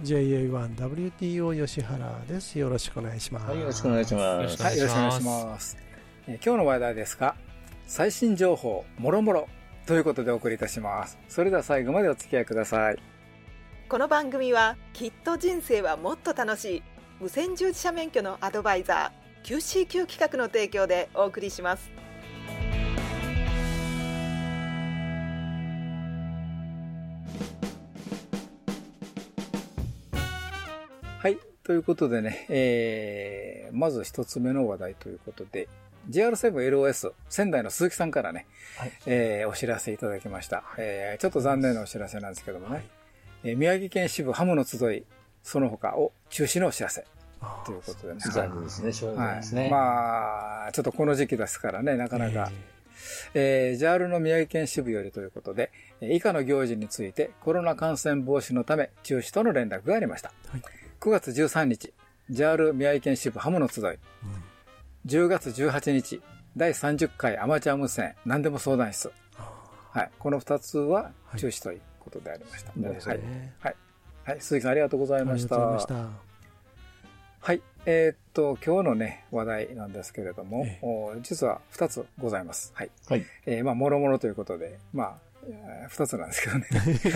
JA1WTO 吉原です。よろしくお願いします。はい、よろしくお願いします。はい、よろしくお願いします。えー今日の話題ですが、最新情報、もろもろということでお送りいたします。それでは最後までお付き合いください。この番組はきっと人生はもっと楽しい無線従事者免許のアドバイザー QCQ 企画の提供でお送りしますということでね、えー、まず一つ目の話題ということで、JR7LOS 仙台の鈴木さんからね、はいえーお知らせいただきました。えーちょっと残念なお知らせなんですけどもね、えー宮城県支部ハムの集い、その他を中止のお知らせということでね。残念ですね、しょうがないですね。はい。まあ、ちょっとこの時期ですからね、なかなか、えー、JAL の宮城県支部よりということで、えー以下の行事についてコロナ感染防止のため中止との連絡がありました。はい9月13日、JAL 宮城県支部ハムの集い。10月18日、第30回アマチュア無線何でも相談室。はい。この2つは中止ということでありました。なるほどはい。ねはい。はい。鈴木さんありがとうございました。ありがとうございました。はい。えーっと、今日のね、話題なんですけれども、ええお実は2つございます。はい。はい。えーまあ、もろもろということで、まあ、えー二つなんですけどね。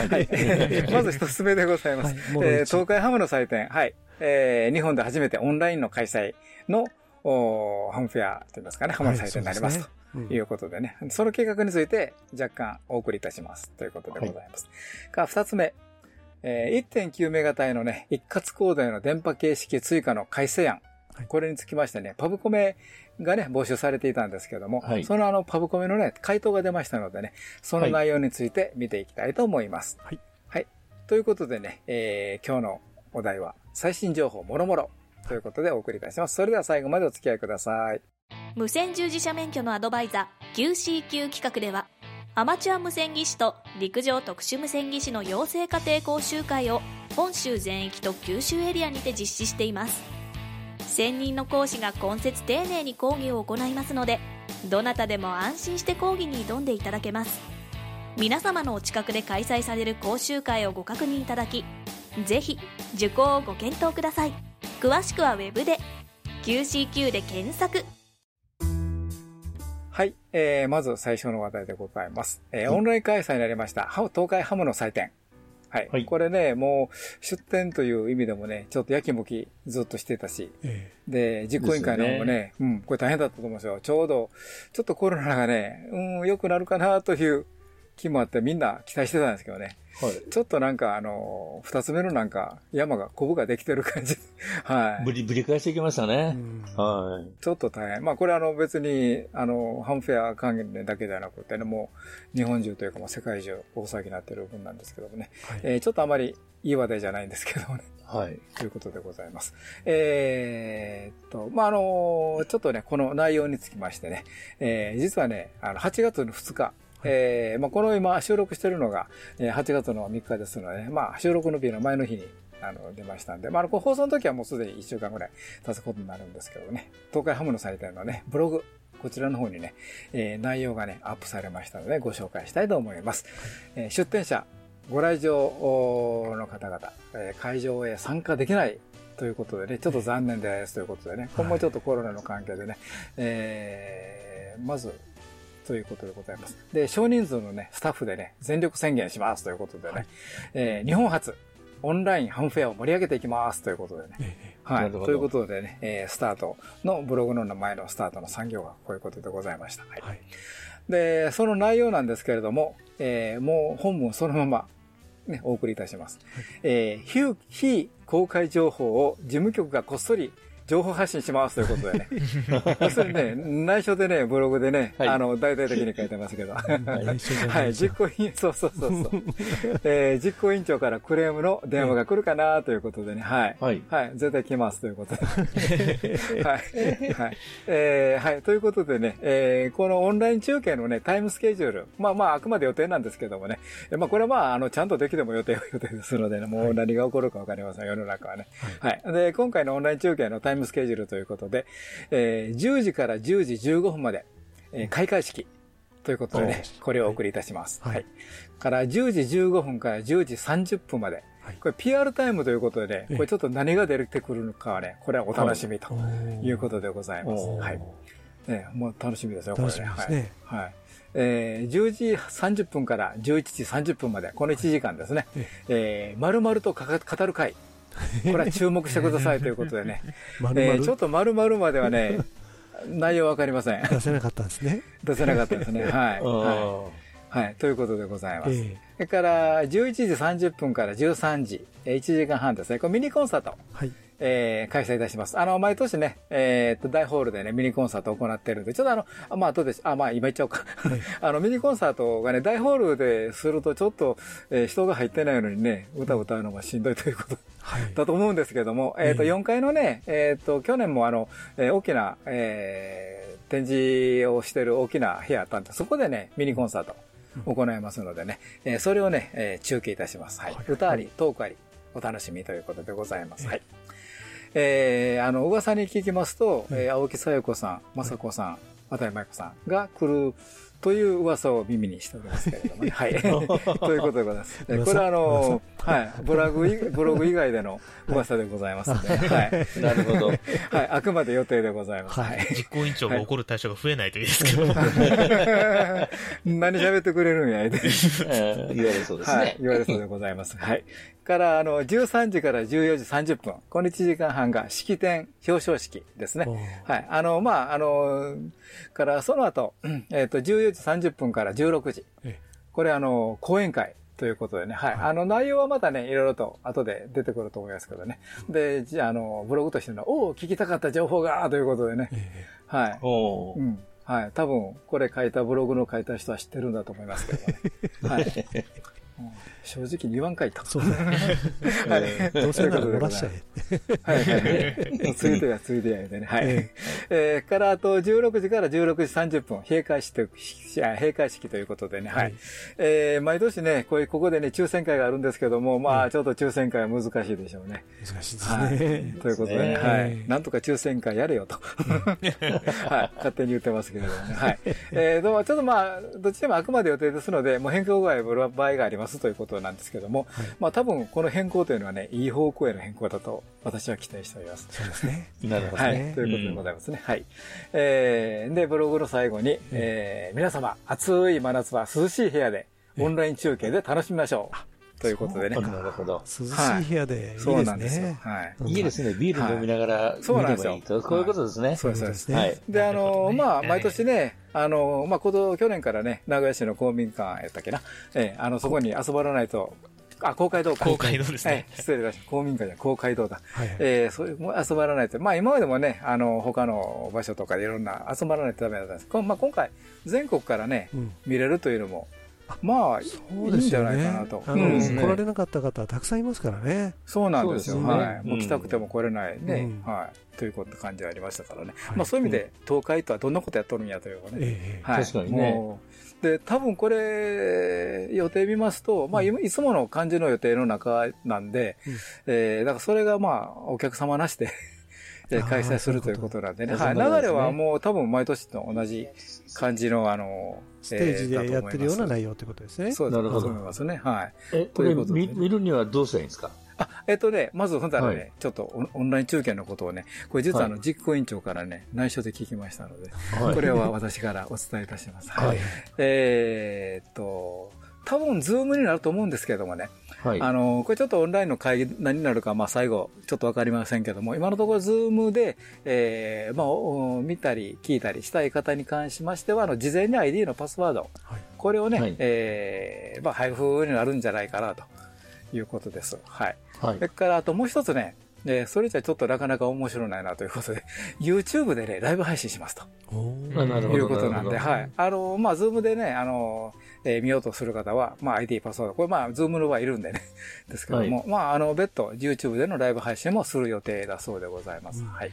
はい。まず一つ目でございます。はいえー東海ハムの祭典、はい。えー日本で初めてオンラインの開催の、おハムフェアといいますかね、ハムの祭典になりますと。うんいうことでね、その計画について若干お送りいたします。ということでございます。が、二つ目。えー1.9メガ帯のね、一括コードへの電波形式追加の改正案。はいこれにつきましてね、パブコメがね、募集されていたんですけども、はいそのあの、パブコメのね、回答が出ましたのでね、その内容について見ていきたいと思います。はい。はい。ということでね、えー今日のお題は、最新情報もろもろということでお送りいたします。それでは最後までお付き合いください。無線従事者免許のアドバイザー QCQ 企画ではアマチュア無線技師と陸上特殊無線技師の養成家庭講習会を本州全域と九州エリアにて実施しています専任の講師が今節丁寧に講義を行いますのでどなたでも安心して講義に挑んでいただけます皆様のお近くで開催される講習会をご確認いただきぜひ受講をご検討ください詳しくはウェブで QCQ で検索はい。えー、まず最初の話題でございます。えーオンライン開催になりました、ハム東海ハムの祭典。はい。はいこれね、もう、出展という意味でもね、ちょっとやきもきずっとしてたし、えで、実行委員会の方もね、うん、これ大変だったと思うんですよ。ちょうど、ちょっとコロナがね、うん、良くなるかなという気もあって、みんな期待してたんですけどね。はい。ちょっとなんか、あの、二つ目のなんか、山が、コブができてる感じ。はい。ぶり、ぶり返してきましたえねう。んはい。ちょっと大変。まあこれあの別に、あの、ハムフェア関連だけではなくてね、もう日本中というかもう世界中大騒ぎになっている分なんですけどもね。はいえーちょっとあまりいい話題じゃないんですけどもね。はい。ということでございます。えーっと、まああの、ちょっとね、この内容につきましてね、えー実はね、あの、8月の2日、えーまあ、この今収録してるのが、えー8月の3日ですので、ね、まあ、収録の日の前の日に、あの、出ましたんで、まあ、こう放送の時はもうすでに1週間ぐらい経つことになるんですけどね、東海ハムの祭典のね、ブログ、こちらの方にね、えー内容がね、アップされましたので、ご紹介したいと思います。えー出展者、ご来場の方々、えー会場へ参加できないということでね、ちょっと残念ですということでね、今後ちょっとコロナの関係でね、えーまず、ということでございます。で、少人数のね、スタッフでね、全力宣言しますということでね、えー日本初、オンラインハムフェアを盛り上げていきますということでね。えはい。ということでね、えースタートのブログの名前のスタートの産業がこういうことでございました。はいえはい。で、その内容なんですけれども、えーもう本文そのまま、ね、お送りいたします。えー非非公開情報を事務局がこっそり情報発信しますということでね。それね、内緒でね、ブログでね、はいあの、大々的に書いてますけど。はい い、実行委員、そうそうそうそう。えー実行委員長からクレームの電話が来るかなということでね、はい。はい。はい、絶対来ますということで。はい。はい。えーはい。ということでね、えーこのオンライン中継のね、タイムスケジュール。まあまあ、あくまで予定なんですけどもね。えーまあ、これはまあ、あの、ちゃんとできても予定は予定ですのでね、もう何が起こるかわかりません、世の中はね。はい。で、今回のオンライン中継のタイムスケジュールということで、えー10時から10時15分まで、えー開会式。ということでね、これをお送りいたします。はいはい。から10時15分から10時30分まで。はいこれ PR タイムということでね、ええこれちょっと何が出てくるのかはね、これはお楽しみということでございます。はい。ね、もう楽しみですよ、これね。楽しみですね。はい。はい。えー、10時30分から11時30分まで、この1時間ですね。えー、丸々とかか語る会。これは注目してくださいということでね。えー、ちょまっと丸々まではね、内容わかりません。る出せなかったんですね。出せなかったですね。はい。はい。あはい。ということでございます。えそれから、11時30分から13時、えー1時間半ですね。これミニコンサート、えはい。えー開催いたします。あの、毎年ね、えーっと、大ホールでね、ミニコンサートを行っているんで、ちょっとあの、あまあ、後で、あ、まあ、今言っちゃおうか。あの、ミニコンサートがね、大ホールですると、ちょっと、えー人が入ってないのにね、歌を歌うのがしんどいということはい。だと思うんですけども、えっ、と、ええ4階のね、えっ、と、去年もあの、えー大きな、えー展示をしてる大きな部屋あったんで、そこでね、ミニコンサート行いますのでね、えーそれをね、えー中継いたします。はい。はい歌あり、トークあり、お楽しみということでございます。はい。えーあの、噂に聞きますと、えー青木さよ子さん、雅子さん、渡辺舞子さんが来るという噂を耳にしておりますけれどもね。はい。ということでございます。えーこれはあの、はい。ブログい、ブログ以外での噂でございますので、はい。あ。なるほど。はい。あくまで予定でございます。はい。実行委員長が怒る対象が増えないといいですけど。何喋ってくれるんや、言われそうですはいね。。言われそうでございます。はい。から、あの、13時から14時30分。この1時間半が式典表彰式ですねはい。あの、まあ、あの、から、その後、うんえっ、と、14時30分から16時。えこれ、あの、講演会。ということでね。はい。あの、内容はまたね、いろいろと後で出てくると思いますけどね。で、じゃあ、あの、ブログとしての、おお、聞きたかった情報が、ということでね。えはい。おーうん。はい。多分、これ書いたブログの書いた人は知ってるんだと思いますけどね。はい。うん正直に言わんかいと。そう。はい。どうせなら漏らしちゃえ。はいはいはい。ついてやついてやでね。はい。ええーからあと16時から16時30分、閉会式閉会式ということでね。はい。はいえー毎年ね、こういう、ここでね、抽選会があるんですけども、まあ、ちょっと抽選会は難しいでしょうね。難しいですはい。ね。ということでね、ねはい。なんとか抽選会やれよと。はい。勝手に言ってますけれどもね。はい。えー、でもちょっとまあ、どっちでもあくまで予定ですので、もう変更がある場合がありますということなんですけども、まあ多分この変更というのはね、いい方向への変更だと私は期待しております。そうですね。なるほどはね。い。ということでございますね。はい。えー、で、ブログの最後に、えー、皆様、暑い真夏は涼しい部屋で、オンライン中継で楽しみましょう。ということでね。なるほど。涼しい部屋でいいですそうなんですよ。ね。はい。いいですね。ビール飲みながらそうなんですよ見ればいいと。こういうことですね。そうです、そうです。はい。で、あの、まあ、はい毎年ね、あの、まあ、こと、去年からね、名古屋市の公民館やったっけな、ええ、あの、そこに遊ばないと、あ、公会堂か。公会堂ですねはい、失礼いたしました。公民館じゃ公会堂だ。はいはいえー、そういう、もう遊ばないと。まあ、今までもね、あの、他の場所とかでいろんな集まらないとダメだったんです。こんまあ、今回、全国からね、うん見れるというのも、まあ、いそういんじゃないですよね。かなと。あの、うんね来られなかった方はたくさんいますからね。そうなんですよ。そうですねはい。もう来たくても来れないね。うんはい。ということ感じがありましたからね。はいまあそういう意味で、東海とはどんなことやっとるんやというかね。ええはい。確かにねで、多分これ、予定見ますと、まあ、いいつもの感じの予定の中なんで、うんえーだからそれがまあ、お客様なしでえーあー開催するということなんでね。はい。流れはもう多分毎年と同じ感じの、あの、ステージでやってるような容内容ってことですね。そうです。なるほどそう思いますね。はい。え、ことれいうことで見見るにはどうしたらいいんですか？あ、えっとね、まず、ほんとらね、はいちょっとオンライン中継のことをね、これ実はあの、はい実行委員長からね、内緒で聞きましたので、はいこれは私からお伝えいたします。はいはい。えーっと、多分、ズームになると思うんですけどもね、はい。あの、これちょっとオンラインの会議何になるか、まあ最後、ちょっとわかりませんけども、今のところズームで、えーまあ、お見たり聞いたりしたい方に関しましては、あの、事前に ID のパスワード、はいこれをね、はいえーまあ配布になるんじゃないかなということです。はい。はいそれ。から、あともう一つね、で、それじゃちょっとなかなか面白ないなということで、YouTube でね、ライブ配信しますと。おーあなるほど。いうことなんで、はい。。あの、まあ、ズームでね、あの、えー見ようとする方は、まあ、ID パスワード、これまあ、ズームの場合いるんでね、ですけども、まあ、あの、別途 YouTube でのライブ配信もする予定だそうでございます。うんはい。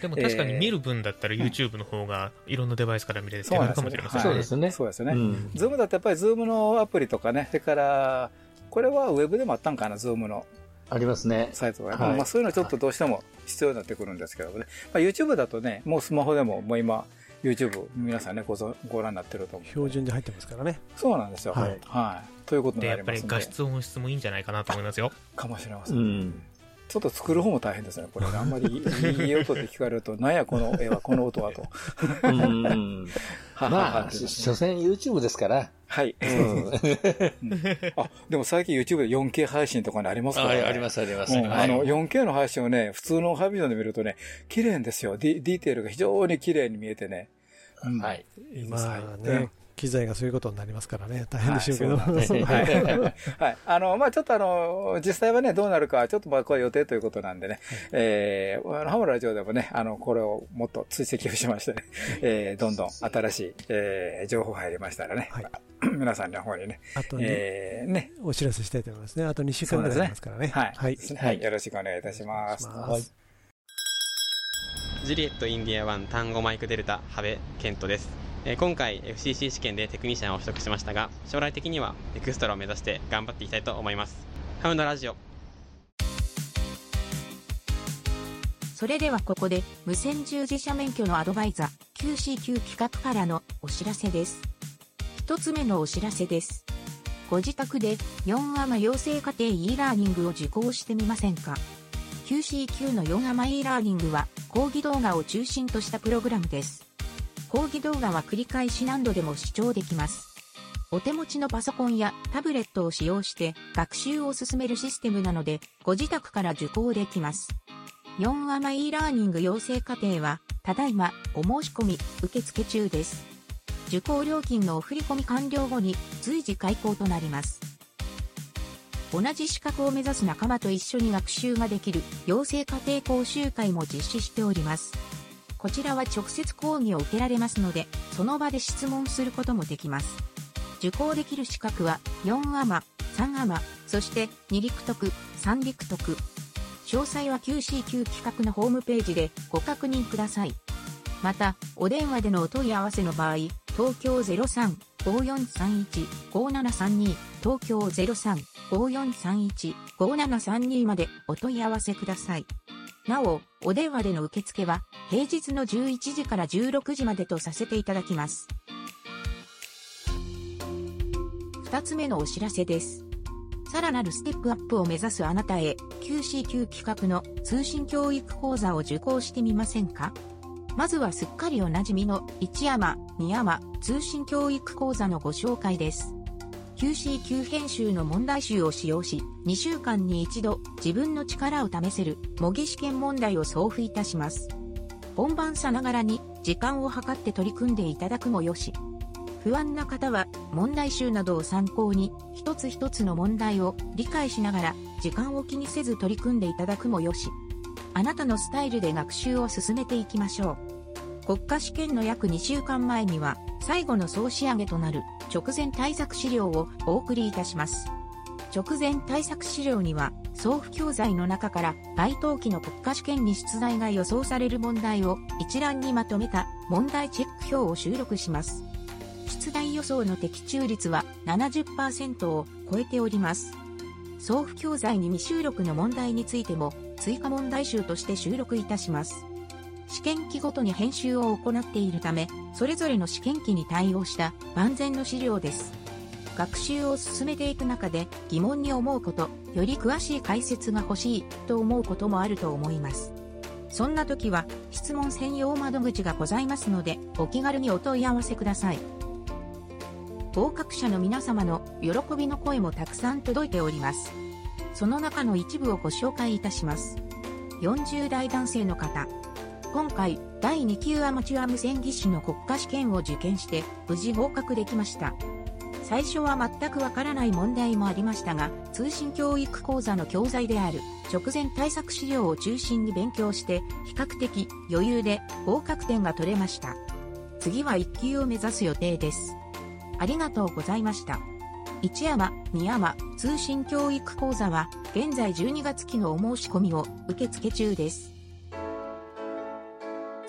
でも確かに見る分だったら YouTube の方がいろんなデバイスから見れる手軽かもしれませんね。そうですね。そうですね。うんズームだとやっぱりズームのアプリとかね、それから、これはウェブでもあったんかな、ズームのありますね。サイトが、はいまあそういうのちょっとどうしても必要になってくるんですけどね。まあ YouTube だとね、もうスマホでももう今、YouTube 皆さんね、ごぞご覧になってると思う。標準で入ってますからね。そうなんですよ。はいはい。ということにで、なりますんでやっぱり画質音質もいいんじゃないかなと思いますよ。かもしれませ。うんん。ちょっと作る方も大変ですね。これね、あんまりいい音で聞かれると、なんやこの絵は、この音はと。まあ、所詮 YouTube ですから。はい。うん。あ、でも最近 YouTube で 4K 配信とかね、ありますからね。ああります、あります。あの、4K の配信をね、普通のハイビジョンで見るとね、綺麗んですよ。ディディテールが非常に綺麗に見えてね。うんはい。今はいね、機材がそういうことになりますからね、大変でしょうけど。はい。あの、まあちょっとあの、実際はね、どうなるかは、ちょっとまあこれ予定ということなんでね、えー、あの、ハムラジオでもね、あの、これをもっと追跡をしましてね、えー、どんどん新しい、えー、情報入りましたらね、はい。皆さんの方にね、あとね、えー、ね、お知らせしたいと思いますね。あと2週間ぐらいありますからね。はい。はい。はい。よろしくお願いいたします。ますジュリエットインディア1単語マイクデルタ羽部健人です、え今回 FCC 試験でテクニシャンを取得しましたが将来的にはエクストラを目指して頑張っていきたいと思いますハムのラジオそれではここで無線従事者免許のアドバイザー QCQ 企画からのお知らせです。一つ目のお知らせです。ご自宅で4アマ養成課程 e ラーニングを受講してみませんか ?QCQ の4アマ e ラーニングは講義動画を中心としたプログラムです。講義動画は繰り返し何度でも視聴できます。お手持ちのパソコンやタブレットを使用して学習を進めるシステムなのでご自宅から受講できます。4アマ e ラーニング養成課程は、ただいまお申し込み受付中です。受講料金のお振込完了後に随時開講となります。同じ資格を目指す仲間と一緒に学習ができる養成家庭講習会も実施しております。こちらは直接講義を受けられますので、その場で質問することもできます。受講できる資格は4アマ、3アマ、そして2陸徳、3陸徳、詳細は QCQ 企画のホームページでご確認ください。また、お電話でのお問い合わせの場合、東京03-5431-5732、東京03-5431-5732までお問い合わせください。なお、お電話での受付は平日の11時から16時までとさせていただきます。二つ目のお知らせです。さらなるステップアップを目指すあなたへ QCQ 企画の通信教育講座を受講してみませんか？まずはすっかりおなじみの一山、二山通信教育講座のご紹介です。QCQ 編集の問題集を使用し、2週間に一度自分の力を試せる模擬試験問題を送付いたします。本番さながらに時間を計って取り組んでいただくもよし、不安な方は問題集などを参考に一つ一つの問題を理解しながら時間を気にせず取り組んでいただくもよし。あなたのスタイルで学習を進めていきましょう。国家試験の約2週間前には最後の総仕上げとなる直前対策資料をお送りいたします直前対策資料には送付教材の中から該当期の国家試験に出題が予想される問題を一覧にまとめた問題チェック表を収録します出題予想の的中率は70%を超えております。送付教材に未収録の問題についても追加問題集として収録いたします。試験期ごとに編集を行っているため、それぞれの試験期に対応した万全の資料です。学習を進めていく中で疑問に思うこと、より詳しい解説が欲しいと思うこともあると思います。そんな時は質問専用窓口がございますので、お気軽にお問い合わせください。合格者の皆様の喜びの声もたくさん届いております。その中の一部をご紹介いたします。40代男性の方。今回、第2級アマチュア無線技師の国家試験を受験して、無事合格できました。最初は全くわからない問題もありましたが、通信教育講座の教材である直前対策資料を中心に勉強して、比較的余裕で合格点が取れました。次は1級を目指す予定です。ありがとうございました。一山、二山、通信教育講座は、現在12月期のお申し込みを受付中です。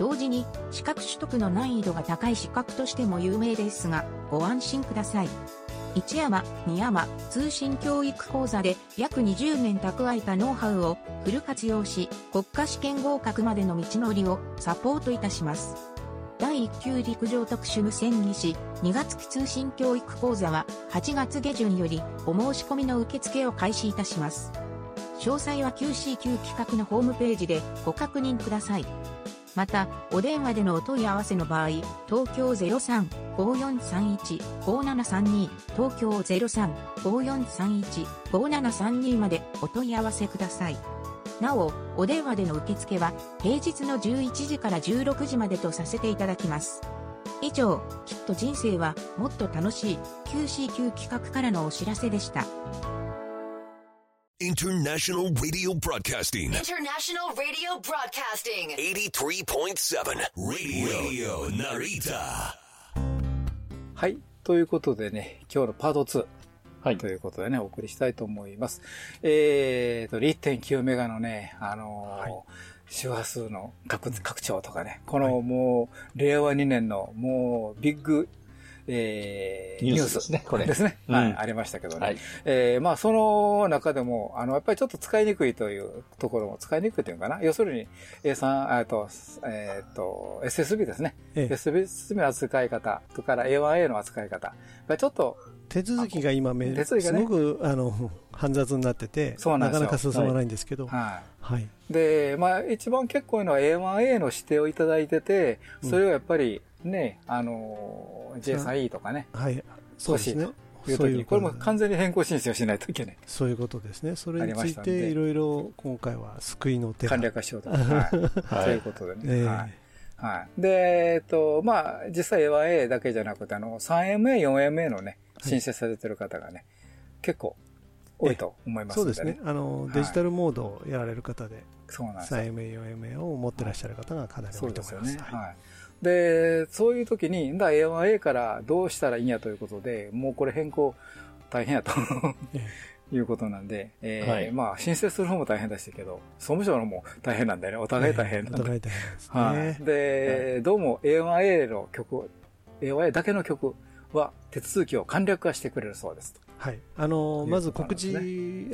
同時に資格取得の難易度が高い資格としても有名ですが、ご安心ください。一山、二山、通信教育講座で約20年蓄えたノウハウをフル活用し、国家試験合格までの道のりをサポートいたします。第1級陸上特殊無線技師2月期通信教育講座は8月下旬よりお申し込みの受付を開始いたします。詳細は QCQ 企画のホームページでご確認ください。また、お電話でのお問い合わせの場合、東京03-5431-5732、東京03-5431-5732までお問い合わせください。なお、お電話での受付は、平日の11時から16時までとさせていただきます。以上、きっと人生はもっと楽しい QCQ 企画からのお知らせでした。インターナショナルビデオ、ビ Radio Broadcasting. 83.7 Radio はい。ということでね、今日のパート2。はい。ということでね、お送りしたいと思います。えっ、ー、と、1.9メガのね、あの、周波数の拡,拡張とかね。この、もう、令和2年の、もう、ビッグえー、ニュースですね、これ。ですね。はい、ありましたけどね。はい、えー、まあ、その中でも、あの、やっぱりちょっと使いにくいというところも、使いにくいというかな。要するに、A3、えっと、えっと、SSB ですね。ええ、SSB の扱い方、それから A1A の扱い方。ちょっと、手続きが今め、すごく、あの、煩雑になってて、なかなか進まないんですけど。はい。はい。で、まあ、一番結構いいのは A1A の指定をいただいてて、それをやっぱり、ね、あの、J3E とかね。はい。そうですね。いう時に、これも完全に変更申請をしないといけない。そういうことですね。それについていろいろ今回は救いの手簡略化しようと。はい。ということでね。はい。はい。で、えっと、まあ、実際 A1A だけじゃなくて、あの、3MA、4MA のね、申請されてる方がね、結構多いと思いますそうですね。あの、デジタルモードをやられる方で、そうなんです 3MA、4MA を持ってらっしゃる方がかなり多いと思います。はい。で、そういう時に、だ A1A からどうしたらいいんやということで、もうこれ変更大変やと いうことなんで、えー、はい、まあ、申請する方も大変でしたけど、総務省のも大変なんだよね。お互い大変なんで。お互い大変ですね。はい。で、はい、どうも A1A の曲、A1A だけの曲は手続きを簡略化してくれるそうですと。はい。あの、まず告示、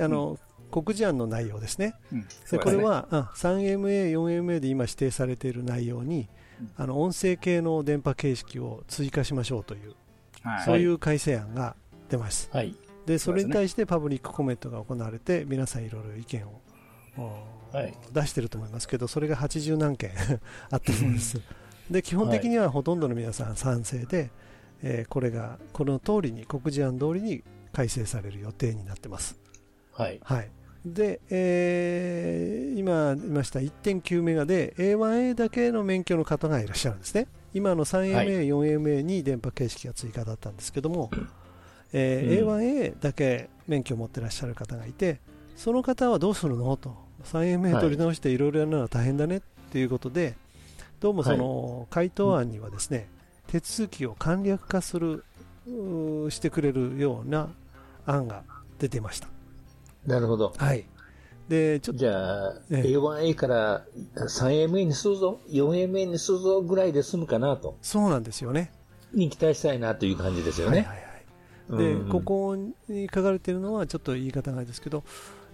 あの、告示案の内容ですね。うん、で、ね、これは、3MA、4MA で今指定されている内容に、あの音声系の電波形式を追加しましょうという、はい、そういう改正案が出ます、はい、でそれに対してパブリックコメントが行われて皆さんいろいろ意見を、はい、出してると思いますけどそれが80何件 あったそうです。で基本的にはほとんどの皆さん賛成で、えー、これがこの通りに告示案通りに改正される予定になってます。はい、はい、で、えー、今言いました1.9メガで A1A だけの免許の方がいらっしゃるんですね。今の 3MA、はい、4MA に電波形式が追加だったんですけども、えー、うん、A1A だけ免許を持ってらっしゃる方がいて、その方はどうするのと、3MA 取り直していろいろやるのは大変だねっていうことで、どうもその回答案にはですね、手続きを簡略化する、してくれるような案が出ていました。なるほど。はい。で、ちょっと。じゃあ、A1A から 3MA にするぞ、4MA にするぞぐらいで済むかなと。そうなんですよね。に期待したいなという感じですよね。はいはいはい。で、うん、ここに書かれているのは、ちょっと言い方がですけど、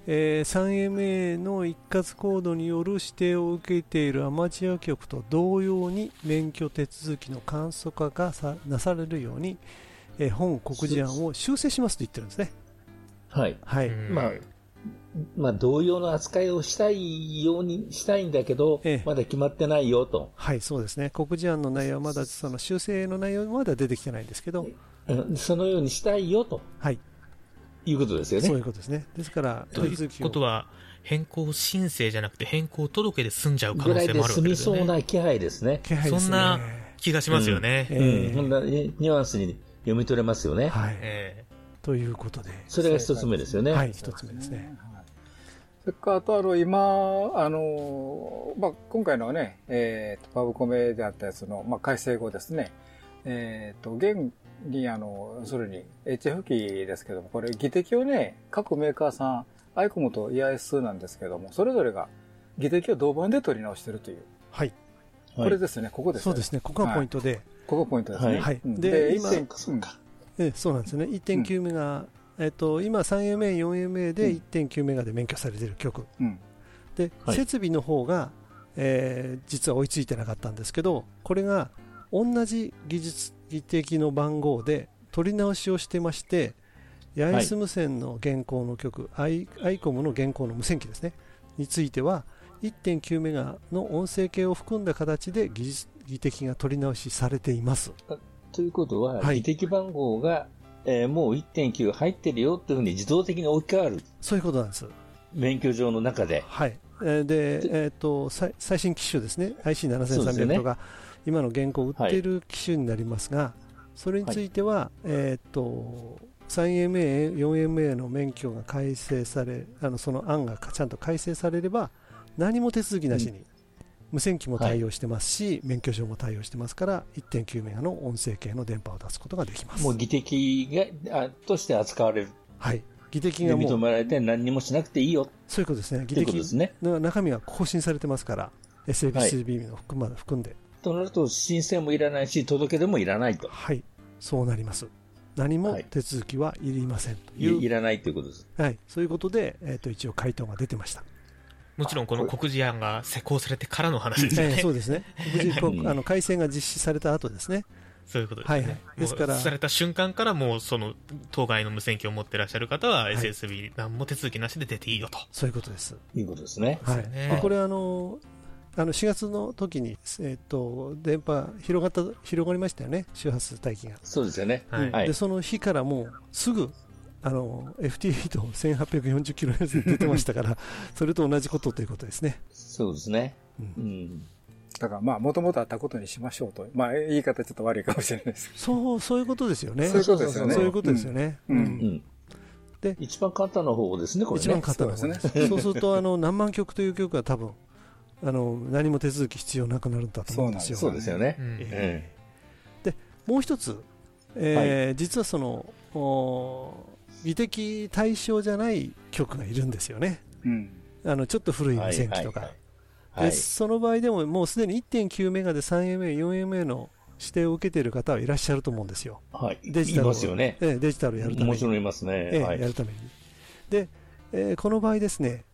えー、3MA の一括コードによる指定を受けているアマチュア局と同様に免許手続きの簡素化がなされるように、えー、本告示案を修正しますと言ってるんですね。はい。はい。まあ、まあ、同様の扱いをしたいようにしたいんだけど、まだ決まってないよと。はい、そうですね。告示案の内容はまだ、その修正の内容まだ出てきてないんですけど、うんそのようにしたいよと。はい。いうことですよね。そういうことですね。ですから、ということは、変更申請じゃなくて変更届で済んじゃう可能性もあるわけぐらいで済み。そうな気配ですね。気配ですねそんな気がしますよね。うんうんそんなニュアンスに読み取れますよね。はい。えということで。それが一つ目ですよね。はい、一つ目ですね。それから、あと、あの、今、あの、まあ、今回のね、えーと、パブコメであったやつの、まあ、改正後ですね、えーと、現に、あの、要するに、HF 機ですけども、これ、技的をね、各メーカーさん、アイコムと EIS なんですけども、それぞれが技的を同番で取り直してるという。はい。これですね、ここですね。そうですね、ここがポイントで。ここポイントですね。はい。うんで、今、1.9か。ええそうなんですね。1.9メガ、えっと、今 3MA、4MA で1.9メガで免許されている曲。うんで、はい設備の方が、えー実は追いついてなかったんですけど、これが同じ技術、技的の番号で取り直しをしてまして、八重洲無線の現行の曲、アイアイコムの現行の無線機ですね、については、1.9メガの音声系を含んだ形で技術技的が取り直しされています。ということは、はい技的番号が、えーもう1.9入ってるよっていうふうに自動的に置き換わる。そういうことなんです。免許上の中で。はい。えーで、えっ、と、最最新機種ですね。そうですよ IC7300 ねとか、今の現行売っている機種になりますが、それについては、えっ、と、3MA、4MA の免許が改正され、あの、その案がちゃんと改正されれば、何も手続きなしに、無線機も対応してますし、免許証も対応してますから、1.9メガの音声系の電波を出すことができます。もう技的が、あとして扱われる。はい。技的でが認められて何にもしなくていいよ。そういうことですね。技的ですね。の中身が更新されてますから、SABCB の含,、まで含んで、となると、申請もいらないし、届け出もいらないと。はい、そうなります。何もはい手続きはいりませんといいう、いらないということです。はい、そういうことで、えー、と一応回答が出てました。もちろんこの告示案が施行されてからの話ですよね。えーそうですね。無事こううんあの改正が実施された後ですね。そういうことですね。はいはいですからされた瞬間からもうその当該の無線機を持ってらっしゃる方は SSB 何も手続きなしで出ていいよと。そういうことです。いうことですね。はい。でこれあのあの4月の時にえっ、と電波広がった広がりましたよね。周波数帯域が。そうですよね。はいはいで。その日からもうすぐあの FT と 1840kHz で出てましたから、それと同じことということですね。そうですね。うんうん。だから、まあ、もともとあったことにしましょうと。まあ、言い方ちょっと悪いかもしれないですけそう、そういうことですよね。そういうことですよねそういうことですよね。うんうんうん。で一番簡単な方法ですね、これね。一番簡単です。そうすると、あの、何万曲という曲は多分、あの、何も手続き必要なくなるんだと思うんですよ。そうですよね。うんえもう一つ、えー実はその、お技的対象じゃない曲がいるんですよね。ど。うん。あの、ちょっと古い無線機とか。はいはいでその場合でももうすでに1.9メガで 3MA、4MA の指定を受けている方はいらっしゃると思うんですよ。はい。デジタルをいますよね。ええデジタルをやるために。もちろんいますね。ええはいやるために。で、えーこの場合ですね、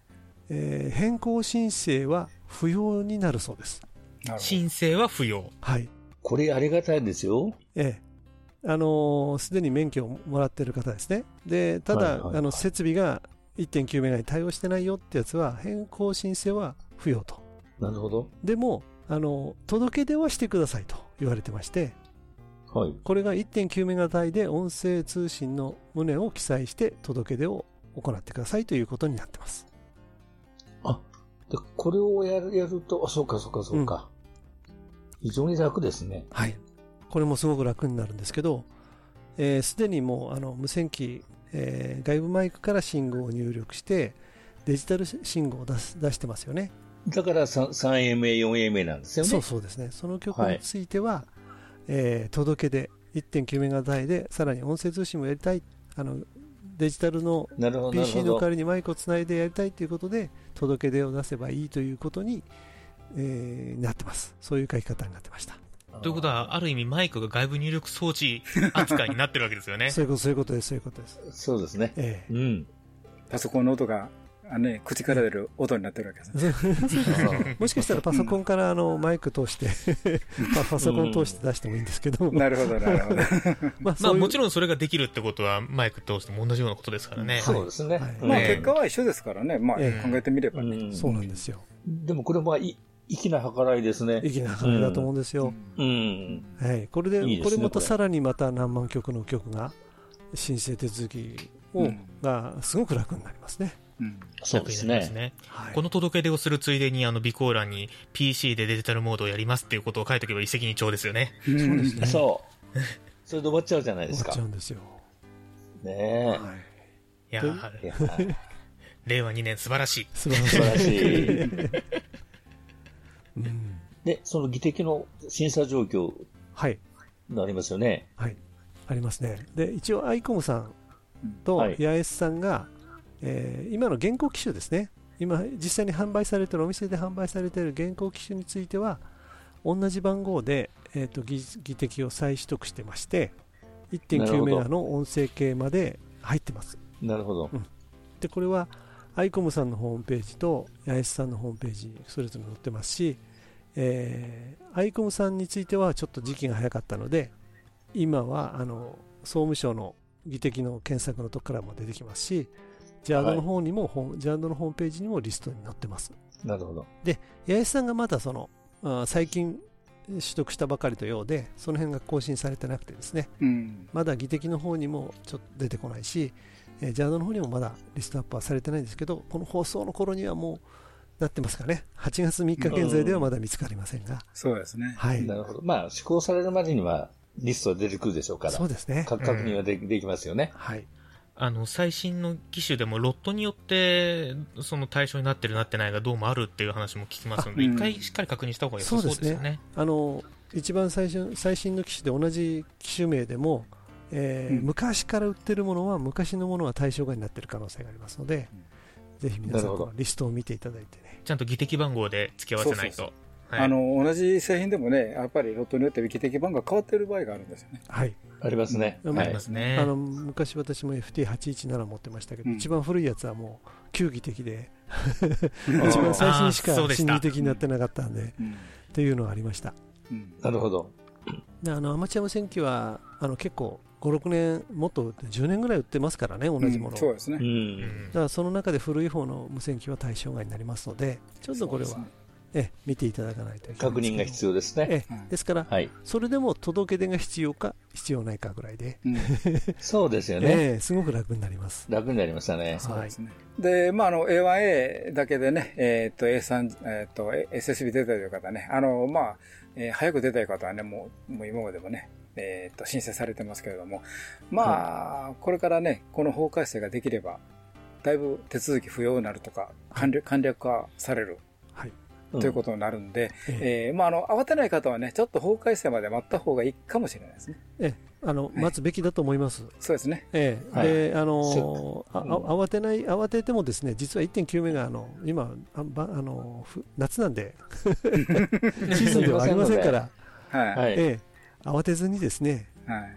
えー変更申請は不要になるそうです。申請は不要。はい。これありがたいですよ。ええ。あのーすでに免許をもらっている方ですね。で、ただ、あの、設備が1.9メガに対応してないよってやつは、変更申請は不要と。なるほど。でも、あの、届け出はしてくださいと言われてまして、はい。これが1.9メガ帯で音声通信の旨を記載して届け出を行ってくださいということになってます。あ、で、これをやる、やると、あ、そうか、そうか、そうか。非常に楽ですね。はい。これもすごく楽になるんですけど、す、えー、で、にもうあの無線機、えー外部マイクから信号を入力して、デジタル信号を出す出してますよね。だから 3- 3MA、4MA なんですよね。そうそうですね。その曲については、えー届け出、1.9メガ帯で、さらに音声通信もやりたい、あのデジタルの PC。の代わりにマイクをつないでやりたいということで、届け出を出せばいいということに、えーなってます。そういう書き方になってました。ということは、ある意味マイクが外部入力装置扱いになってるわけですよね。そういうこと、そういうことです、そういうことです。そうですね。ええうん。パソコンの音が、あのね、口から出る音になってるわけですね。もしかしたらパソコンからあのマイク通して パソコン通して出してもいいんですけど。なるほど、なるほど。まあ、まあ、もちろんそれができるってことは、マイク通しても同じようなことですからね。そうですね。まあ、結果は一緒ですからね。まあ、考えてみればね。そうなんですよ。でもこれはい粋な計らいですね。粋な計らいだと思うんですよ。うん。はい。これで、これまたさらにまた何万曲の曲が申請手続きを、がすごく楽になりますね。うん、そうですね。ねはい、この届け出をするついでに、あの、備考欄に PC でデジタルモードをやりますっていうことを書いておけば一石二鳥ですよね。そうですね。そう。それで終わっちゃうじゃないですか。終わっちゃうんですよ。ねえ。はい、いや 令和2年素晴らしい。素晴らしい。うん、で、その議的の審査状況。はい。ありますよね。はい。ありますね。で、一応、アイコムさんと八重洲さんが、えー、今の現行機種ですね。今、実際に販売されている、お店で販売されている現行機種については、同じ番号で、えーと、議議的を再取得してまして、1.9メガの音声系まで入ってます。なるほど。うん、で、これは、アイコムさんのホームページと八重洲さんのホームページそれぞれ載ってますし、えー、アイコムさんについてはちょっと時期が早かったので今はあの総務省の技適の検索のとこからも出てきますし JARD の方にも、はい、 JARD のホームページにもリストに載ってます。なるほど。で八重洲さんがまだそのあ最近取得したばかりとようでその辺が更新されてなくてですね、うん、まだ技適の方にもちょっと出てこないしえー、ジャードの方にもまだリストアップはされてないんですけど、この放送の頃にはもう、なってますかね。8月3日現在ではまだ見つかりませんが。そうですね。はい。なるほど。まあ、施行されるまでには、リストは出てくるでしょうから。そうですね。確認はで,、できますよね。はい。あの、最新の機種でもロットによって、その対象になってるなってないがどうもあるっていう話も聞きますので、一、回しっかり確認した方が良さそうですよね。ねあの、一番最初、最新の機種で同じ機種名でも、えー、うん、昔から売ってるものは昔のものは対象外になっている可能性がありますので、うん、ぜひ皆さんリストを見ていただいてねちゃんと技的番号で付き合わせないと。あの同じ製品でもねやっぱりロットによって技的番号が変わってる場合があるんですよね。はい。ありますね、ありますね。あの昔私も FT817 持ってましたけど、うん、一番古いやつはもう球技的で 一番最新しか心理的になってなかったんで、っていうのがありました、なるほど。であのアマチュア無線機はあの結構56年もっと10年ぐらい売ってますからね同じもの、うん、そうですね、だからその中で古い方の無線機は対象外になりますのでちょっとこれは、え見ていただかないといけない確認が必要ですね。えですから、はい、それでも届け出が必要か必要ないかぐらいで、うん、そうですよね、えすごく楽になります。楽になりましたね。そうですね。で、まあ、あの、A1A だけでね、えっ、と、A3、えっ、と、SSB 出たという方ね、あの、まあ、えー、早く出たい方はね、もう、もう今までもね、えっ、と、申請されてますけれども、まあ、これからね、この法改正ができれば、だいぶ手続き不要になるとか、簡略簡略化される。はい。ということになるんで、うん、えー、まあ、あの、慌てない方はね、ちょっと法改正まで待った方がいいかもしれないですね。ええ、あの、待つべきだと思います。そうですね。ええ、はい、で、あのあ、慌てない、慌ててもですね、実は1.9メガ、あの、今、ああの、夏なんで シーズンではありませんから、はい。ええ、慌てずにですね、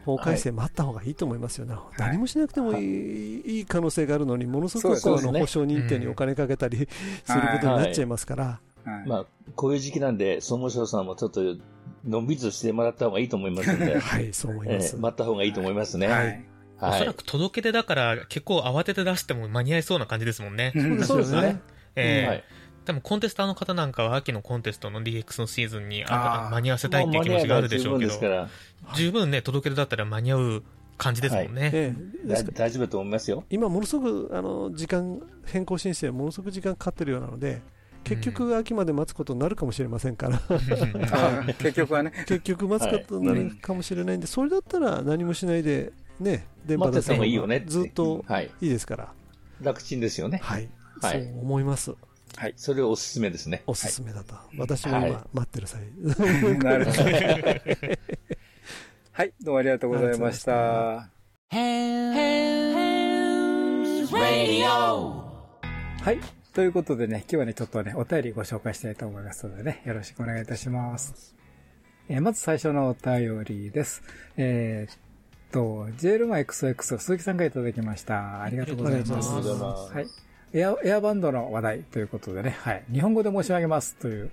法改正待った方がいいと思いますよね、はい、何もしなくてもいい,、い、い可能性があるのに、ものすごくあの保証認定にお金かけたりすることになっちゃいますから。まあ、こういう時期なんで、総務省さんもちょっとのんびりとしてもらった方がいいと思いますので、はい、そう思います、えー、待った方がいいと思いますね。はい。おそらく届け出だから結構慌てて出しても間に合いそうな感じですもんね。そうですね。ええ。ーはい多分コンテスターの方なんかは秋のコンテストの DX のシーズンに間に合わせたいっていう気持ちがあるでしょうけど、十分ね、届け出だったら間に合う感じですもんね。はいええ、大丈夫と思いますよ。今、ものすごくあの時間、変更申請、ものすごく時間かかってるようなので、結局、秋まで待つことになるかもしれませんから 結局はね。結局待つことになるかもしれないんで、それだったら何もしないで、ね、電波出せばいいよね。ずっといいですから。楽ちんですよね。はい。そう思います。はい。それをおすすめですね。おすすめだと。私も今、待ってる際。なるほど。はい、どうもありがとうございました。はい。ということでね、今日はね、ちょっとね、お便りご紹介したいと思いますのでね、よろしくお願いいたします。えー、まず最初のお便りです。えー、っと、JL マ XOX 鈴木さんがいただきました。ありがとうございます。はい。エア、エアバンドの話題ということでね、はい。日本語で申し上げますという。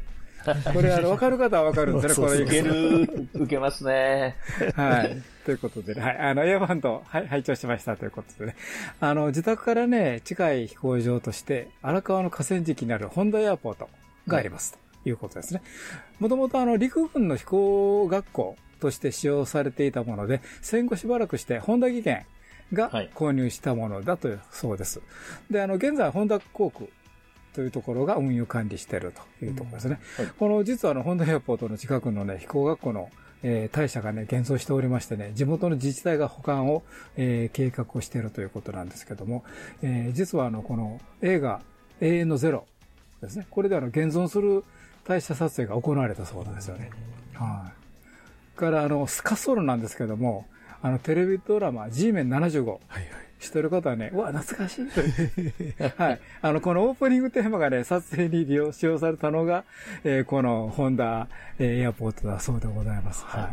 これ、あの、わかる方はわかるんですね、これ。受ける、受けますね。はい。ということでね、はい。あの、エアバンド、はい、拝聴しましたということでね。あの、自宅からね、近い飛行場として、荒川の河川敷にある本田エアポートがあります。ということですね。もともとあの、陸軍の飛行学校として使用されていたもので、戦後しばらくして本田技研が購入したものだというそうです。で、あの、現在、本田航空というところが運輸管理しているというところですね。うんはい、この、実はあの、本田エアポートの近くのね、飛行学校のえー、大社がね、現像しておりましてね、地元の自治体が保管を、えー、計画をしているということなんですけども、えー、実はあの、この映画、永遠のゼロですね。これであの、現存する大社撮影が行われたそうなんですよね。はい。から、あの、スカソルなんですけども、あの、テレビドラマ、G メン75。はいはい。知ってる方はね、うわ、懐かしいとはい。あの、このオープニングテーマがね、撮影に利用、使用されたのが、えー、この、ホンダ、えー、エアポートだそうでございます。はい。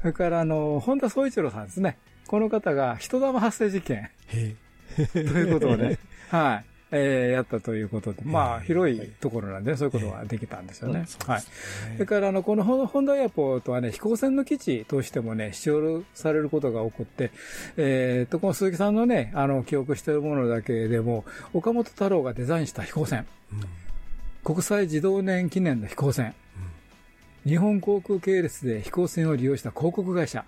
それから、あの、本田総一郎さんですね。この方が、人玉発生事件。ということをね、はい。えー、やったということで、まあ、広いところなんで、そういうことができたんですよね。はい。それから、あの、このホンダエアポートはね、飛行船の基地としてもね、使用されることが起こって、えー、と、この鈴木さんのね、あの、記憶しているものだけでも、岡本太郎がデザインした飛行船、うん、国際自動年記念の飛行船、うん、日本航空系列で飛行船を利用した広告会社、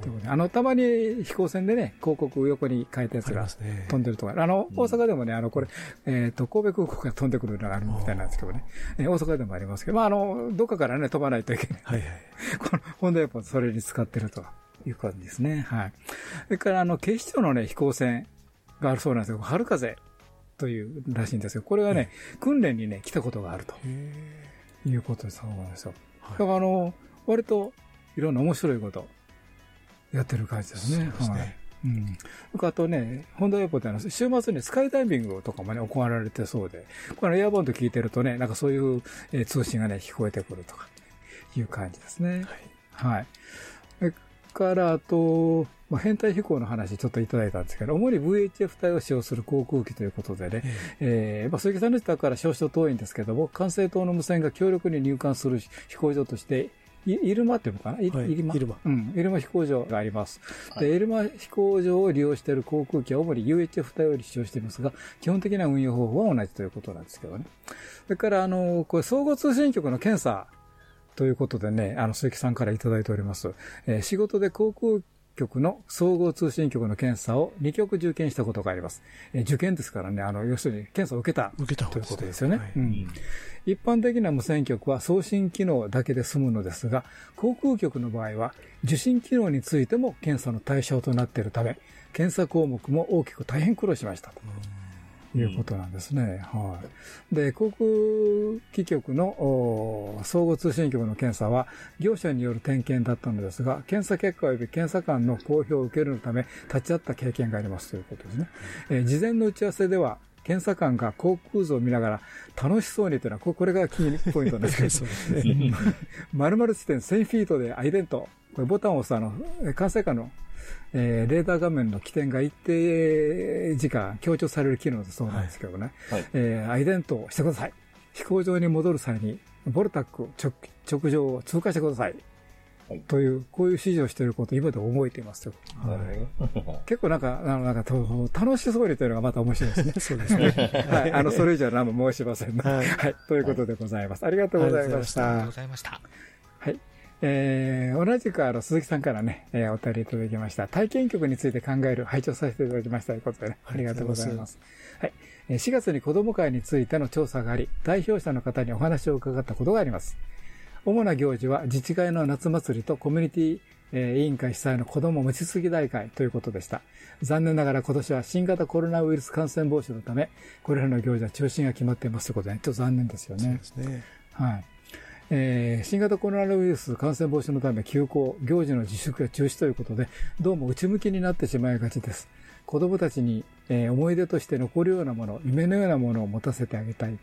ということで、あの、たまに飛行船でね、広告横に書いたやつが飛んでるとか、あ,、あの、大阪でもね、あの、これ、えっ、と、神戸空港が飛んでくるのがあるみたいなんですけどね、え大阪でもありますけど、まあ、あの、どっかからね、飛ばないといけない。はいはい。この、ホンダやっぱそれに使ってると。いう感じですね。はい。それから、あの、警視庁のね、飛行船があるそうなんですけど、春風というらしいんですけど、これがね、訓練にね、来たことがあると。いうことでそうなんですよ。だから、あの、割と、いろんな面白いこと、やってる感じですね。すね。はいうん。あとね、ホンダエアポートは週末にスカイダイビングとかもね、行われてそうで、このエアボンド聞いてるとね、なんかそういう、えー、通信がね、聞こえてくるとか、いう感じですね。はい。はい。それから、あと、まあ、変態飛行の話ちょっといただいたんですけど、主に VHF 体を使用する航空機ということでね、ええー、まあ、鈴木さんの自宅から少々遠いんですけども、管制塔の無線が強力に入管する飛行場として、イルマっていうのかな？イルマ。イルマ。うん。イルマ飛行場があります。で、イルマ飛行場を利用している航空機は主に UHF 対応に使用していますが、基本的な運用方法は同じということなんですけどね。それから、あの、これ、総合通信局の検査ということでね、あの、鈴木さんからいただいております。えー、仕事で航空局の総合通信局の検査を2局受験したことがあります。えー、受験ですからね、あの、要するに検査を受けた。受けたということですよね。はい、うん。一般的な無線局は送信機能だけで済むのですが、航空局の場合は受信機能についても検査の対象となっているため、検査項目も大きく大変苦労しましたと。いうことなんですね。はい。で、航空機局の総合通信局の検査は、業者による点検だったのですが、検査結果及び検査官の公表を受けるため、立ち会った経験がありますということですね。えー、事前の打ち合わせでは、検査官が航空図を見ながら楽しそうにというのは、これがキーポイントなんですけど、そうですね。〇〇地点1000フィートでアイデント。これボタンを押すあの、管制官の、えー、レーダー画面の起点が一定時間強調される機能だそうなんですけどね。はいはい、えー、アイデントをしてください。飛行場に戻る際に、ボルタック直直上を通過してください。という、こういう指示をしていることを今でも覚えていますよ。はい、結構なんか、あの、なんか、楽しそうにというのがまた面白いですね。そうですね。はい。あの、それ以上何も申しません、はい、はい。ということでございます。ありがとうございました。ありがとうございました。はい。えー、同じくあの、鈴木さんからね、えー、お便りいただきました。体験曲について考える、拝聴させていただきましたということでね、ありがとうございます。はい。4月に子供会についての調査があり、代表者の方にお話を伺ったことがあります。主な行事は自治会の夏祭りとコミュニティ委員会主催の子供餅つき大会ということでした。残念ながら今年は新型コロナウイルス感染防止のため、これらの行事は中止が決まっていますということで、ね、ちょっと残念ですよね。そうですね。はい。えー、新型コロナウイルス感染防止のため休校、行事の自粛や中止ということで、どうも内向きになってしまいがちです。子供たちに、えー、思い出として残るようなもの、夢のようなものを持たせてあげたい。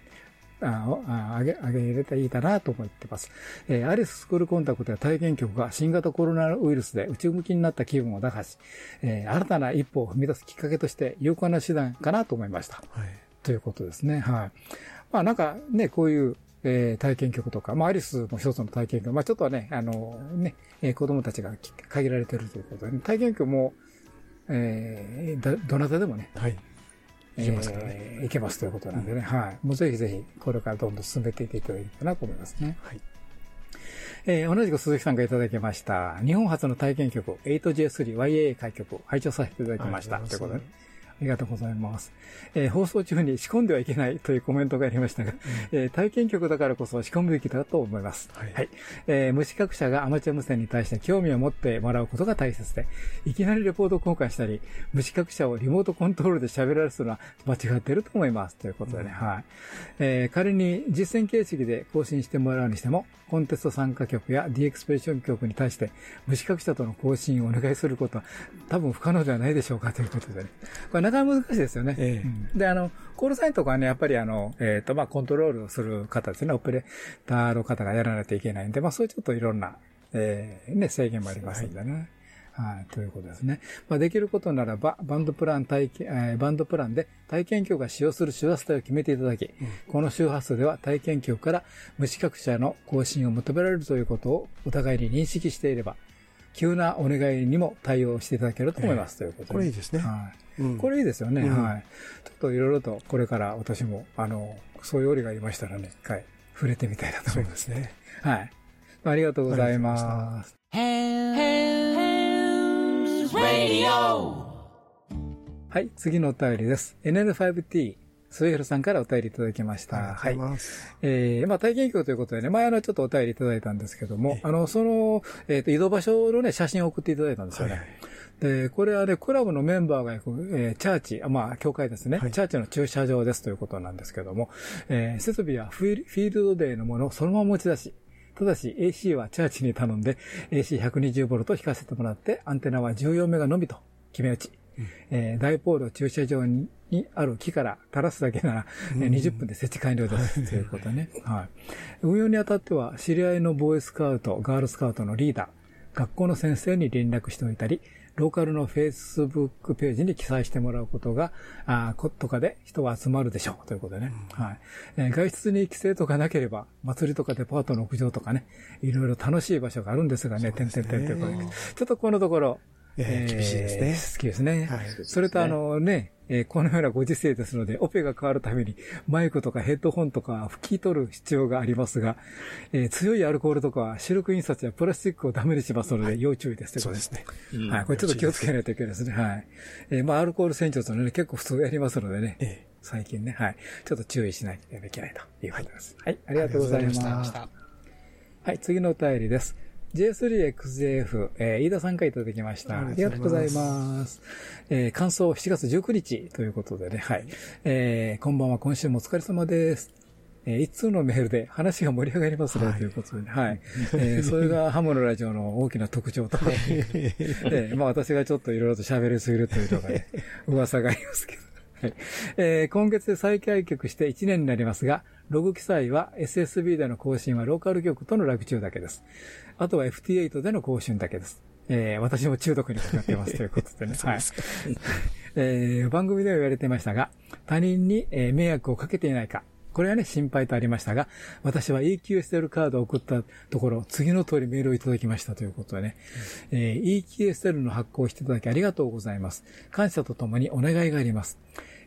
ああげ、あげれたらいいかなと思ってます。えー、アリススクールコンタクトや体験局が新型コロナウイルスで内向きになった気分を打破し、えー、新たな一歩を踏み出すきっかけとして有効な手段かなと思いました。はいということですね。はい。まあなんかね、こういう、えー、体験曲とか、まあアリスも一つの体験曲、まあちょっとね、あのね、えー、子供たちが限られてるということで、ね、体験曲も、えー、どなたでもね、はい。いけますからね。えー、いけますということなんでね、うん、はい。もうぜひぜひ、これからどんどん進めていけたらいいかなと思いますね。はい。えー、同じく鈴木さんがいただきました。日本初の体験曲、8J3YA 開局、拝聴させていただきました。ということで、ありがとうございます。えー、放送中に仕込んではいけないというコメントがありましたが、うん、えー、体験曲だからこそ仕込むべきだと思います。はい。はい、えー、無資格者がアマチュア無線に対して興味を持ってもらうことが大切で、いきなりレポート交換したり、無資格者をリモートコントロールで喋られるのは間違っていると思います。ということでね、うん、はい。えー、仮に実践形式で更新してもらうにしても、コンテスト参加局や D エクスプレッション局に対して無資格者との更新をお願いすることは多分不可能ではないでしょうかということでね。これなかなか難しいですよね。ええ、で、あの、コールサインとかはね、やっぱりあの、えっ、ー、と、まあ、コントロールをする方ですね、オペレーターの方がやらないといけないんで、まあ、そういうちょっといろんな、ええー、ね、制限もありますんでね。はいはい、ということですね。まあ、できることならば、バンドプラン体験、えー、バンドプランで体験曲が使用する周波数帯を決めていただき、うん、この周波数では体験曲から無資格者の更新を求められるということをお互いに認識していれば、急なお願いにも対応していただけると思います、えー、ということで。これいいですね。はい。うん、これいいですよね、うん、はい。ちょっといろいろとこれから私も、あの、そういう折がありましたらね、一回触れてみたいなと思いますね。はい。ありがとうございます。はい、次のお便りです。NN5T、スウェルさんからお便りいただきました。はい。えー、まあ体験教ということでね、前あのちょっとお便りいただいたんですけども、あの、その、えっ、ー、と、移動場所のね、写真を送っていただいたんですよね。はいで、これはね、クラブのメンバーが行く、えー、チャーチ、まあ、教会ですね、はい、チャーチの駐車場ですということなんですけども、えー、設備はフィールドデーのものをそのまま持ち出し、ただし AC はチャーチに頼んで AC120V 引かせてもらってアンテナは14メガのみと決め打ち。うん、えー、ダイポール駐車場にある木から垂らすだけなら、うん、20分で設置完了です。ということね。はい。運用にあたっては、知り合いのボーイスカウト、ガールスカウトのリーダー、学校の先生に連絡しておいたり、ローカルの Facebook ページに記載してもらうことが、あとかで人は集まるでしょうということでね。うん、はい。えー、外出に規制とかなければ、祭りとかデパートの屋上とかね、いろいろ楽しい場所があるんですがね、点々点々ちょっとこのところ、えー、厳しいですね。好きですね。はい。それとあのね、えー、このようなご時世ですので、オペが変わるために、マイクとかヘッドホンとか拭き取る必要がありますが、えー、強いアルコールとかはシルク印刷やプラスチックをダメにしますので、要注意です、そうですね。はい。これちょっと気をつけないといけないですね。はい。えー、まあ、アルコール洗浄とね、結構普通やりますのでね。えー最近ね、はい。ちょっと注意しないといけないということです。はい、ありがとうございました。はい、次のお便りです。J3XJF、えー、飯田さんからいただきました。ありがとうございます。えー、感想7月19日ということでね、はい。えー、こんばんは、今週もお疲れ様です。えー、一通のメールで話が盛り上がりますね、はい、ということで、ね、はい。えー、それがハムのラジオの大きな特徴と、えー、まあ私がちょっといろいろと喋りすぎるというのがね、噂がありますけど。はい。えー、今月で再開局して1年になりますが、ログ記載は SSB での更新はローカル局との楽中だけです。あとは FT8 での更新だけです。えー、私も中毒にかかってますという ことでね。はい。えー、番組では言われていましたが、他人に、えー、迷惑をかけていないか、これはね、心配とありましたが、私は EQSL カードを送ったところ、次の通りメールをいただきましたということでね、うん、えー、EQSL の発行をしていただきありがとうございます。感謝とともにお願いがあります。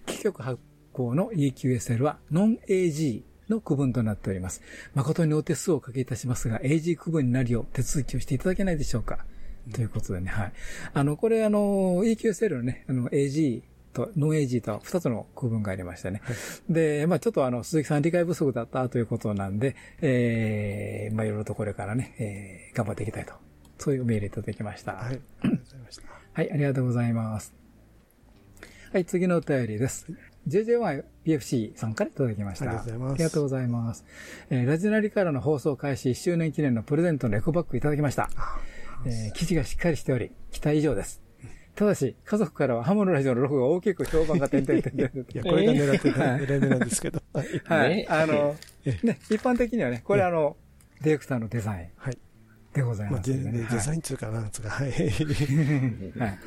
機局発行の EQSL は、ノン AG の区分となっております。誠にお手数をおかけいたしますが、AG 区分になるよう手続きをしていただけないでしょうか。ということでね、はい。あの、これあの、EQSL のね、あの、AG と、ノン AG と二つの区分がありましてね。はい、で、まあちょっとあの、鈴木さん理解不足だったということなんで、えー、まあいろいろとこれからね、えー、頑張っていきたいと。そういうメールいただきました。はい。ありがとうございました。はい、ありがとうございます。はい、次のお便りです。JJ1PFC さんからいただきました。ありがとうございます。ありがとうございます。えー、ラジナリからの放送開始1周年記念のプレゼントのエコバッグいただきました。えー、記事がしっかりしており、期待以上です。ただし、家族からはハモのラジオのロゴが大きく評判が点々点々。いや、これが狙ってた、狙い目なんですけど。はい。あの、ね、一般的にはね、これあの、ディレクターのデザイン。はい。でございます、ね、まあ、デザインというか、なんつうか、はい。はい。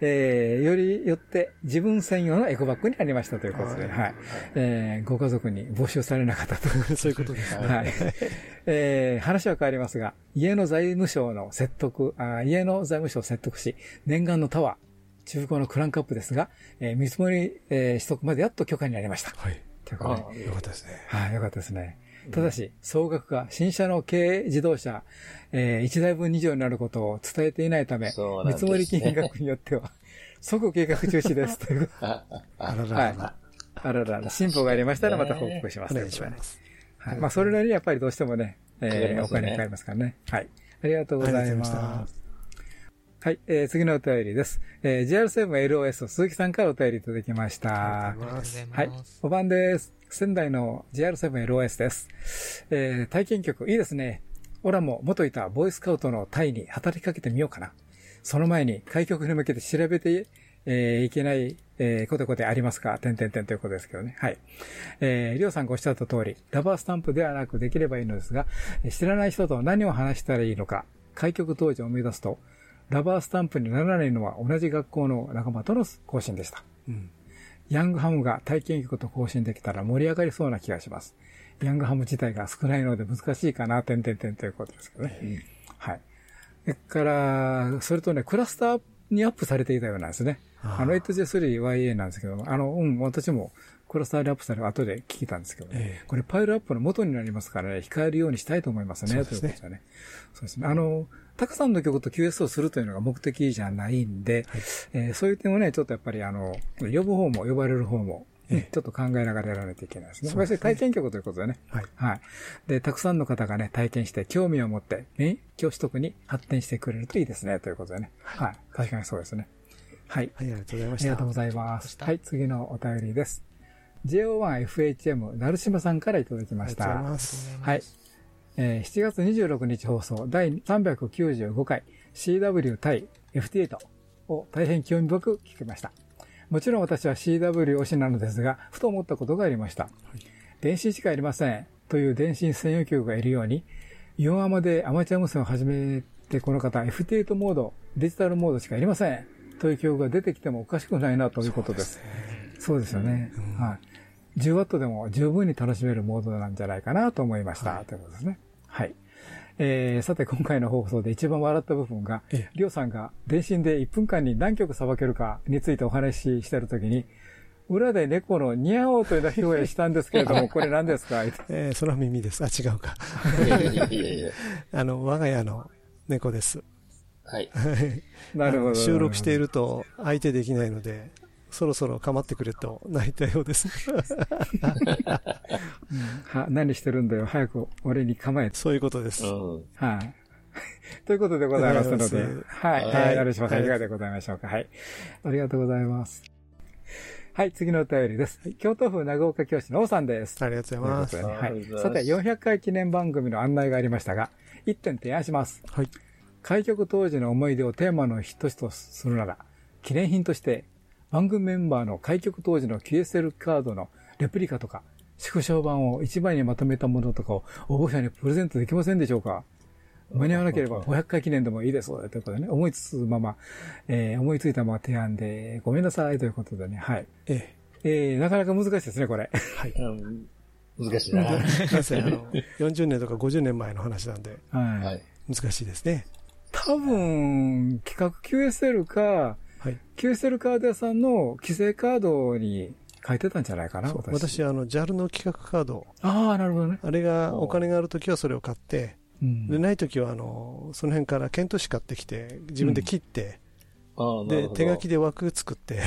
えー、よりよって自分専用のエコバッグになりましたということで、はい。えー、ご家族に募集されなかったと。そういうことです。はい。えー、話は変わりますが、家の財務省の説得、あ家の財務省を説得し、念願のタワー、中古のクランクアップですが、えー、見積もり、えー、取得までやっと許可になりました。はい。ということで。よかったですね。はい、よかったですね。ただし、総額が新車の軽自動車、えー、1台分以上になることを伝えていないため、見積もり金額によっては、即計画中止です。という。あららら。あららら。進歩がありましたらまた報告します。お願いします。はい。まあ、それなりにやっぱりどうしてもね、えー、お金かかりますからね。はい。ありがとうございます。はい、えー、次のお便りです。えー、JR7LOS 鈴木さんからお便りいただきました。ありがとうございます。はい、お番です。仙台の JR7LOS です。えー、体験局、いいですね。オラも元いたボーイスカウトのタイに働きかけてみようかな。その前に開局に向けて調べて、えー、いけない、えー、ことことありますか？点々点ということですけどね。はい。えー、りょうさんがおっしゃった通り、ラバースタンプではなくできればいいのですが、知らない人と何を話したらいいのか、開局当時を思い出すと、ラバースタンプにならないのは同じ学校の仲間との更新でした。うん、ヤングハムが体験曲と更新できたら盛り上がりそうな気がします。ヤングハム自体が少ないので難しいかな、点々点ということですけどね。うん、はい。それから、それとね、クラスターにアップされていたようなんですね。あの 8J3YA なんですけども、あの、うん、私もクラスターにアップされる後で聞いたんですけどね、えー、これパイルアップの元になりますからね、控えるようにしたいと思いますね、すねということですね。そうですね。あの、たくさんの曲と QS をするというのが目的じゃないんで、はい、えー、そういう点をね、ちょっとやっぱりあの、呼ぶ方も呼ばれる方も、ね、ちょっと考えながらやらないといけないですね。そうですね体験曲ということでね。はい。はい。で、たくさんの方がね、体験して興味を持って、免許取得に発展してくれるといいですね、ということでね。はい。確かにそうですね。はい。はい、ありがとうございました。ありがとうございます。はい、次のお便りです。JO1FHM 成島さんからいただきました。ありがとうございます。はい。えー、7月26日放送第395回 CW 対 FT8 を大変興味深く聞きました。もちろん私は CW 推しなのですが、ふと思ったことがありました。はい、電子しかありませんという電信専用局がいるように、イオンアマでアマチュア無線を始めてこの方、FT8 モード、デジタルモードしかありませんという曲が出てきてもおかしくないなということです。そうですよね。うん、はい。10ワットでも十分に楽しめるモードなんじゃないかなと思いました。はい、ということですね。はい。えー、さて今回の放送で一番笑った部分が、りょうさんが電信で1分間に何曲さばけるかについてお話ししてるときに、裏で猫のニャオという鳴き声したんですけれども、これ何ですか？えー、その耳です。あ、違うか。あの、我が家の猫です。はい。なるほど。収録していると相手できないので、そろそろ構ってくれと泣いたようです。は何してるんだよ、早く俺に構えて。そういうことです。はい。ということでございますので、はい。はい。成島さん、いかがでございましょうか？はい。ありがとうございます。はい、次のお便りです。京都府長岡教師の王さんです。ありがとうございます。はい。さて、400回記念番組の案内がありましたが、1点提案します。はい。開局当時の思い出をテーマの一つとするなら、記念品として番組メンバーの開局当時の QSL カードのレプリカとか、縮小版を一枚にまとめたものとかを応募者にプレゼントできませんでしょうか？間に合わなければ500回記念でもいいです。ということでね、思いつつまま、えー、思いついたまま提案で、ごめんなさいということでね、はい。えええー、なかなか難しいですね、これ。はい。難しいな。なぜ、あの、40年とか50年前の話なんで、はい。難しいですね。多分、企画 QSL か、はい。QSL カード屋さんの規制カードに書いてたんじゃないかな、私。私、あの、JAL の企画カード。ああ、なるほどね。あれが、お金があるときはそれを買って、うん、で、ないときは、あの、その辺から検討士買ってきて、自分で切って、うん、で、手書きで枠作って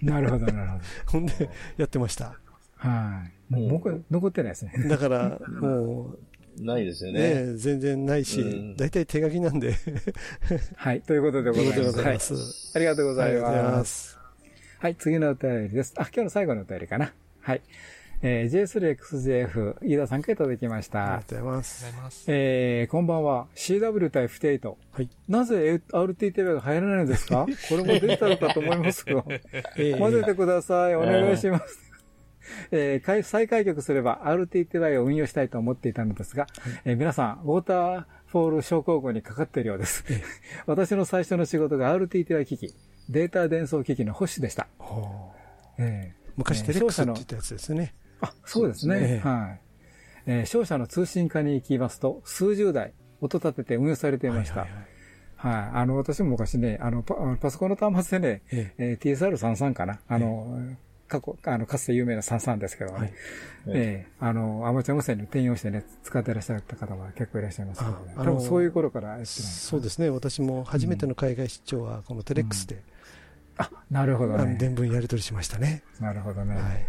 なるほど、なるほど。ほんで、やってました。はい。もう僕、残ってないですね。だから、もう、ないですよね。ね全然ないし、大、体、手書きなんで はい、ということでございます。はい、ありがとうございます。はい、次のお便りです。あ、今日の最後のお便りかな。はい。えー、J3XJF、飯田さんからいただきました。ありがとうございます。えー、こんばんは。CW 対 F8。はい。なぜ RTTV が入らないんですか？これも出たのかと思いますが。えー、混ぜてください。お願いします。えー、再開局すれば RTTY を運用したいと思っていたのですが、はい、えー、皆さん、ウォーターフォール症候群にかかっているようです。私の最初の仕事が RTTY 機器、データ伝送機器の保守でした。えー、昔テレックスって言ったやつですね。あ、そうですね。はい。えー、商社の通信課に行きますと、数十台、音立てて運用されていました。はい、はいはい、あの、私も昔ね、あの、パパソコンの端末でね、ええー、TSR33 かな。あの、え過去、あの、かつて有名な33ですけどね。はい、ええー、あの、アマチュア無線に転用してね、使っていらっしゃった方は結構いらっしゃいますけどね。多分そういう頃からやってそうですね。私も初めての海外出張は、このテレックスで、うん、あ、なるほどね。伝聞やり取りしましたね。なるほどね。はい。はい、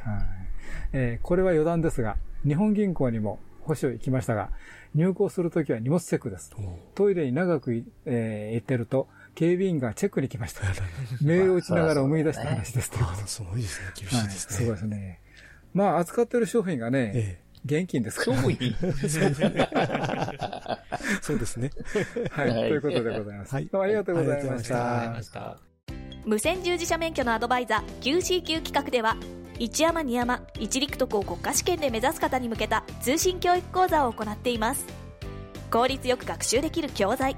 えー、これは余談ですが、日本銀行にも保守行きましたが、入港するときは荷物チェックです。トイレに長く、えー、行ってると、警備員がチェックに来ました。メールを打ちながら思い出した話です。すごいですね。厳しいですね。そうですね。まあ、扱ってる商品がね、現金ですから。商品そうですね。はい。ということでございます。はい。どうもありがとうございました。無線従事者免許のアドバイザー QCQ 企画では、一山二山一陸徳を国家試験で目指す方に向けた通信教育講座を行っています効率よく学習できる教材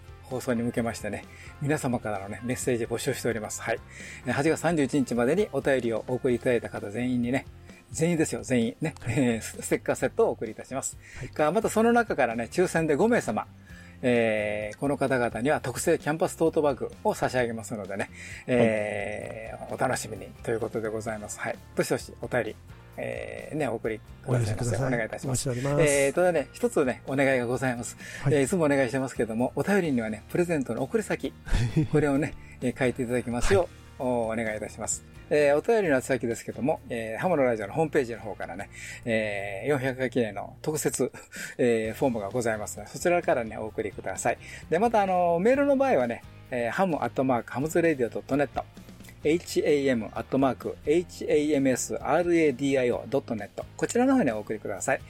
放送に向けましてね、皆様からのね、メッセージ募集しております。はい。8月31日までにお便りをお送りいただいた方全員にね、全員ですよ、全員ね、はい、ステッカーセットをお送りいたします。はい、またその中からね、抽選で5名様、えー、この方々には特製キャンパストートバッグを差し上げますのでね、えー、お楽しみにということでございます。はい。どしどしお便りえー、ね、お送りくださいませ。お願いいたします。ますえー、とね、一つね、お願いがございます。はい、えー、いつもお願いしてますけども、お便りにはね、プレゼントの送り先、これをね、えー、書いていただきますよう、はい、お願いいたします。えー、お便りの宛先ですけども、えー、ハムのラジオのホームページの方からね、えー、400回記念の特設、えー、フォームがございますので、そちらからね、お送りください。で、また、あの、メールの場合はね、えー、ハムアットマークハムズレディオ .net ham.hamsradio.net こちらの方にお送りください。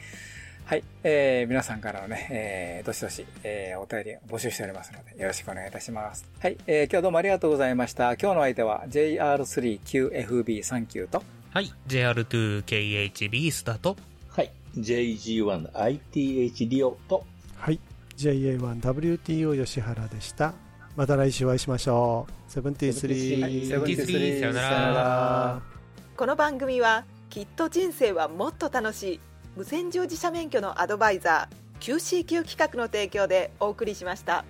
はい。えー、皆さんからのね、えー、どしどし、えー、お便り募集しておりますので、よろしくお願いいたします。はい。えー、今日どうもありがとうございました。今日の相手は JR3QFB39 と、はい。JR2KHB スタート。はい。JG1ITH リオと、はい。JA1WTO 吉原でした。また来週お会いしましょう。セブンティースリー。セブンティースリー。さよなら。この番組は、きっと人生はもっと楽しい、無線乗自社免許のアドバイザー、QCQ 企画の提供でお送りしました。